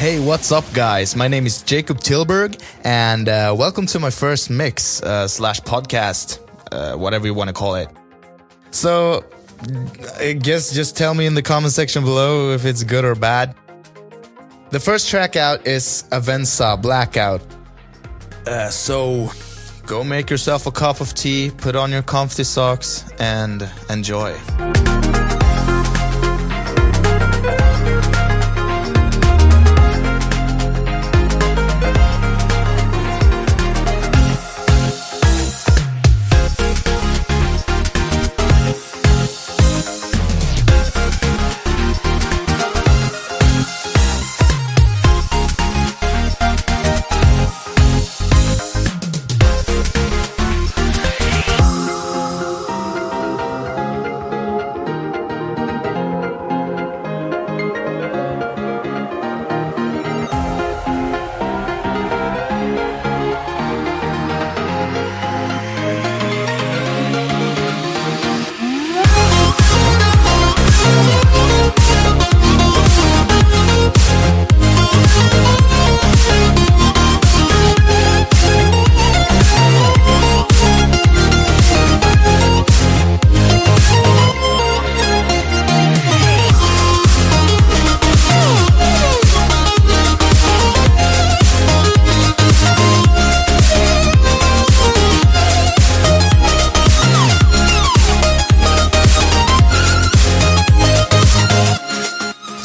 Hey, what's up, guys? My name is Jacob Tilburg, and uh, welcome to my first mix uh, slash podcast, uh, whatever you want to call it. So, I guess just tell me in the comment section below if it's good or bad. The first track out is Avenza Blackout. Uh, so, go make yourself a cup of tea, put on your comfy socks, and enjoy.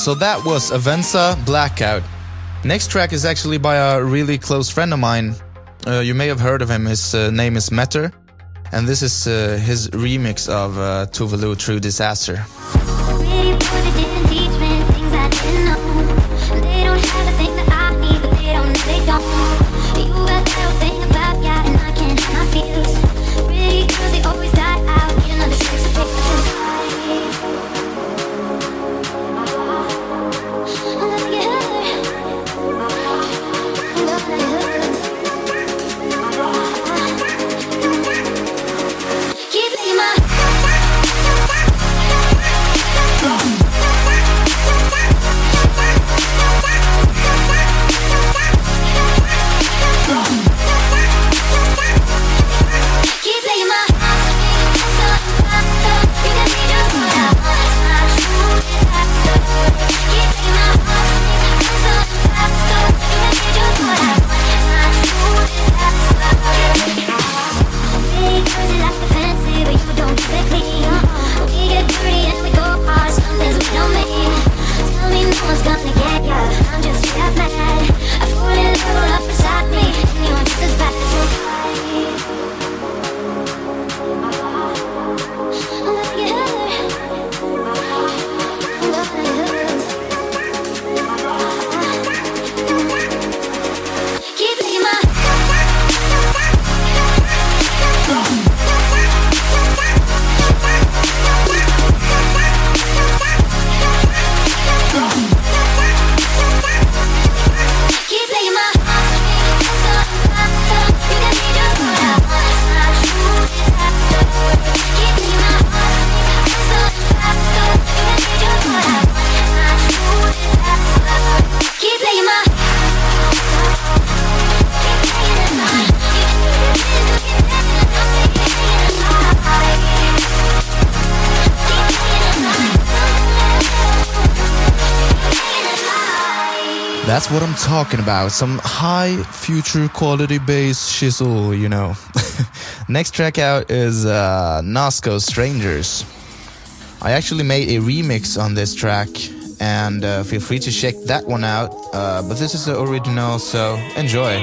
So that was Avenza Blackout. Next track is actually by a really close friend of mine. Uh, you may have heard of him. His uh, name is Metter, and this is uh, his remix of uh, Tuvalu True Disaster. That's what I'm talking about. Some high future quality bass shizzle, you know. Next track out is uh, Nasco Strangers. I actually made a remix on this track, and uh, feel free to check that one out. Uh, but this is the original, so enjoy.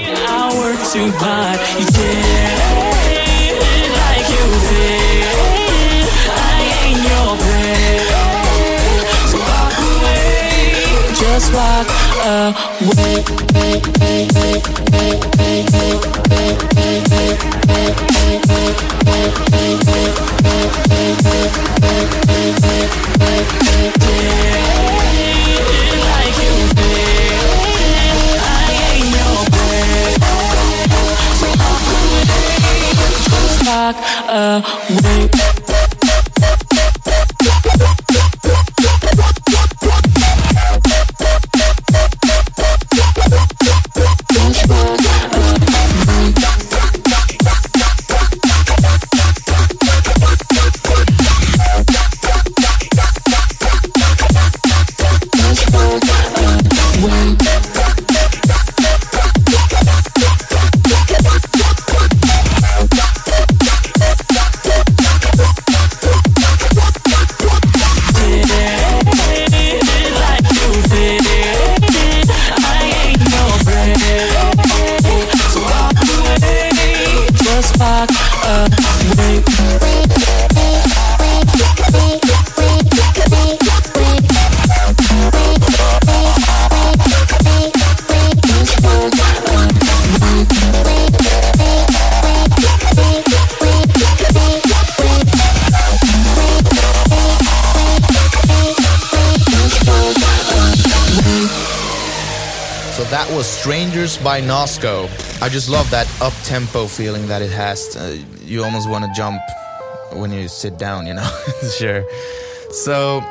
Just walk away. Like you I ain't your walk away, by Nosco. I just love that up tempo feeling that it has. Uh, you almost want to jump when you sit down, you know? sure. So,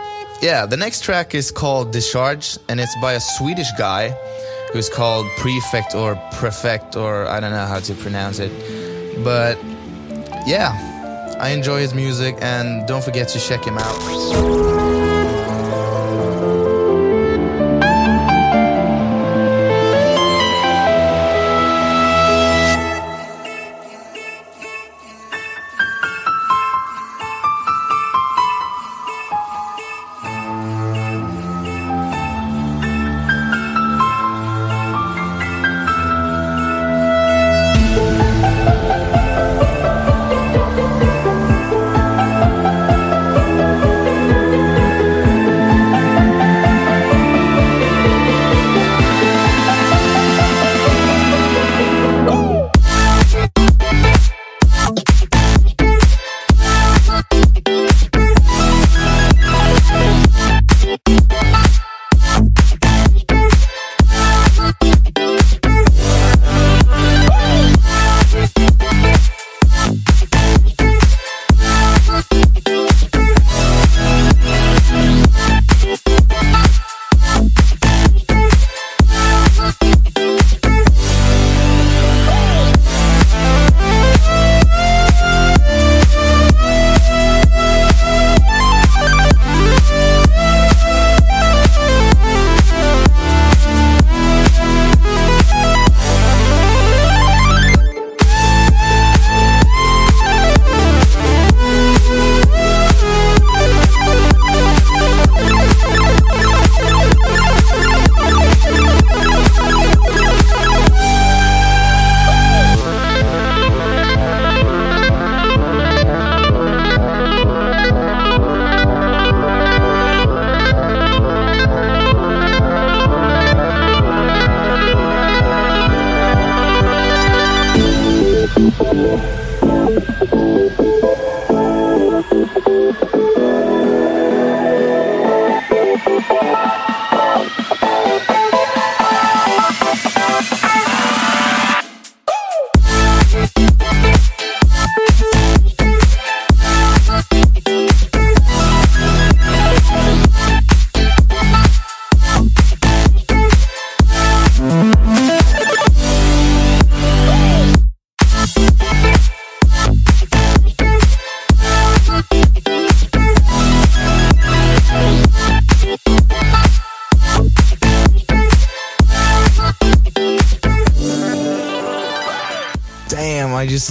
yeah, the next track is called Discharge, and it's by a Swedish guy who's called Prefect or Prefect, or I don't know how to pronounce it. But, yeah, I enjoy his music, and don't forget to check him out.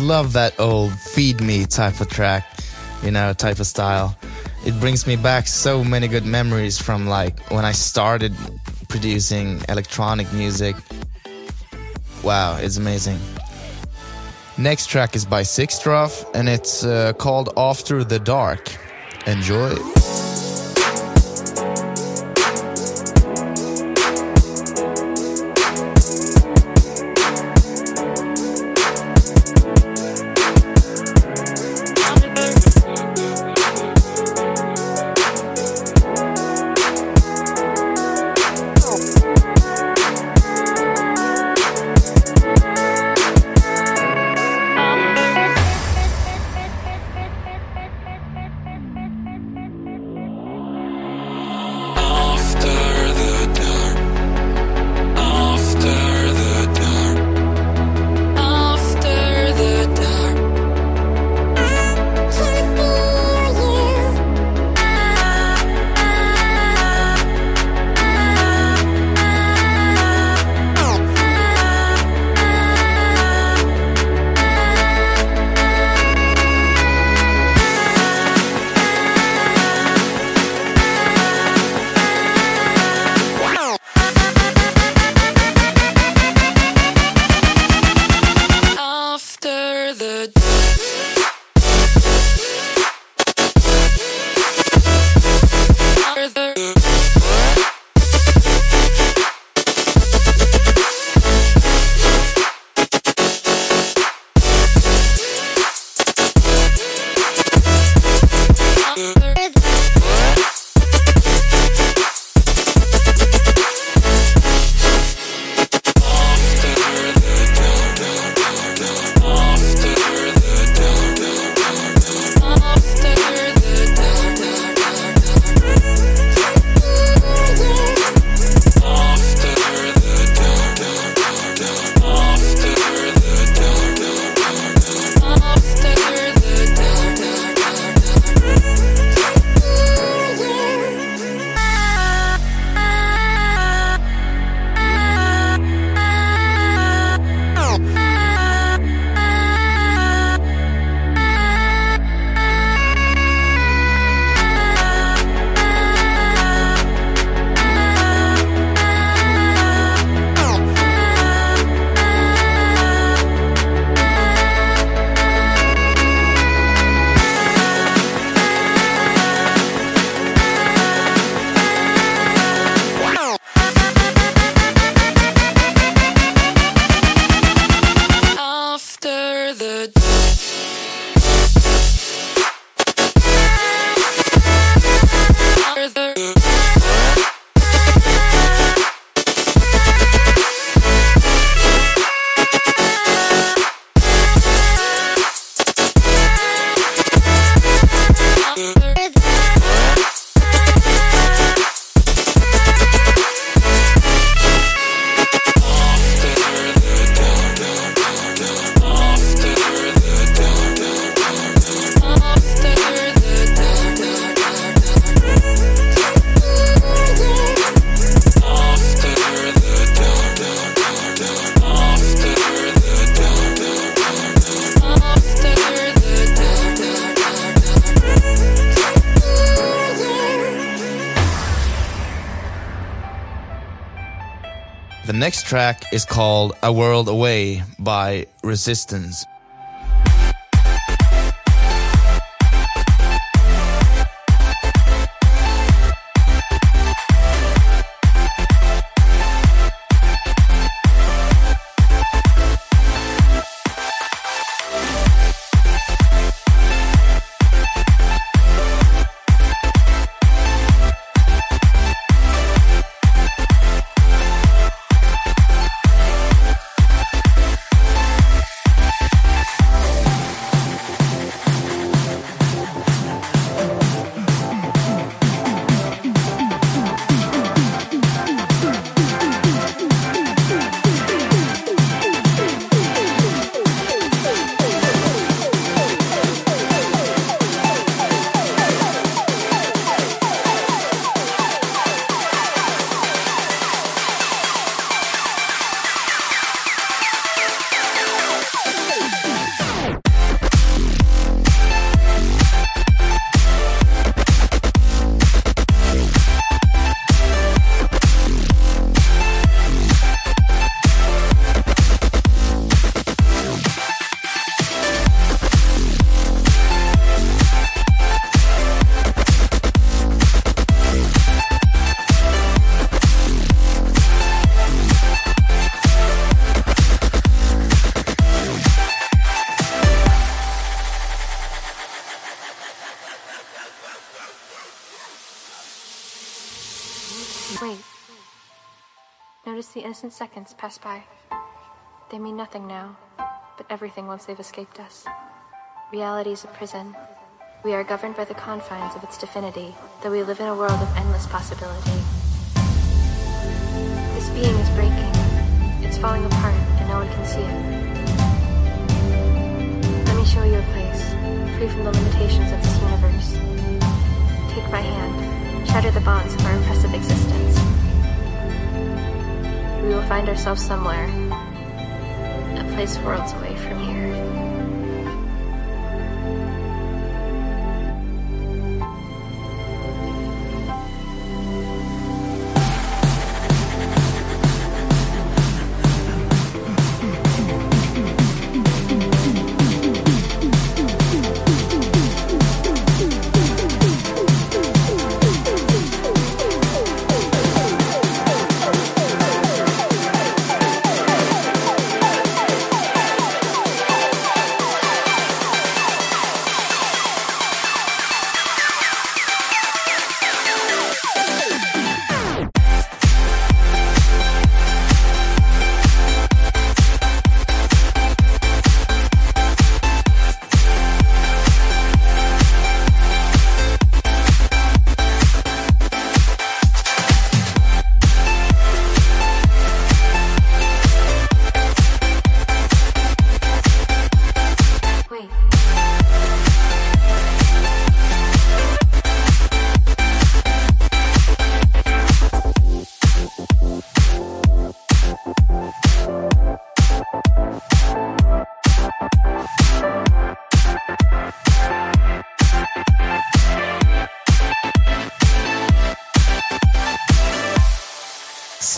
Love that old feed me type of track, you know, type of style. It brings me back so many good memories from like when I started producing electronic music. Wow, it's amazing. Next track is by Sixtroff and it's uh, called After the Dark. Enjoy. The next track is called A World Away by Resistance. Wait. Notice the innocent seconds pass by. They mean nothing now, but everything once they've escaped us. Reality is a prison. We are governed by the confines of its divinity, though we live in a world of endless possibility. This being is breaking. It's falling apart, and no one can see it. Let me show you a place, free from the limitations of this universe. Take my hand, shatter the bonds of our oppressive existence. We will find ourselves somewhere, a place worlds away from here.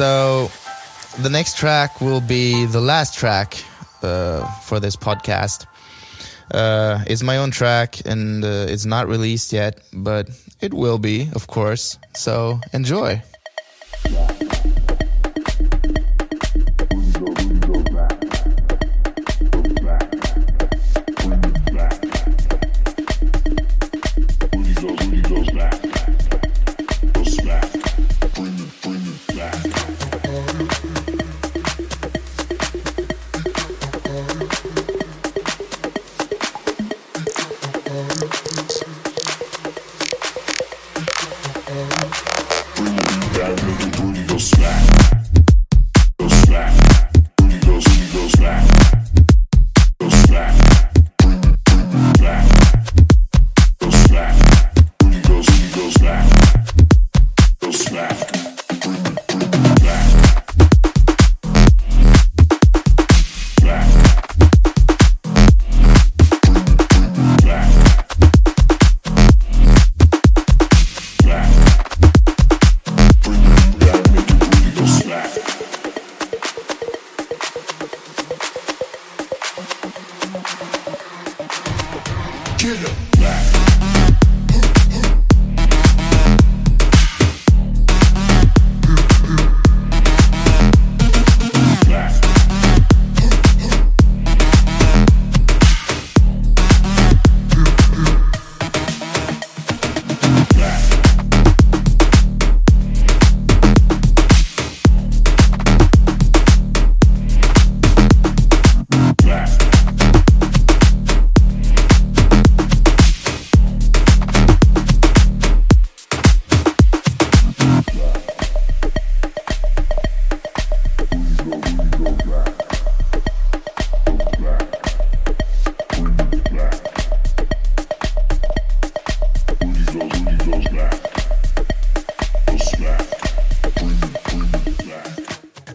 So, the next track will be the last track uh, for this podcast. Uh, it's my own track and uh, it's not released yet, but it will be, of course. So, enjoy. Bring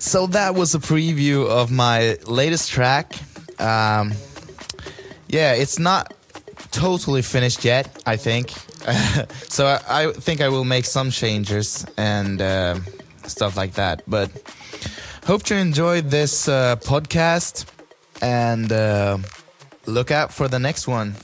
So that was a preview of my latest track. Um, yeah, it's not totally finished yet, I think. so I, I, think I will make some changes and uh, stuff like that. But hope you enjoyed this uh, podcast and uh, look out for the next one.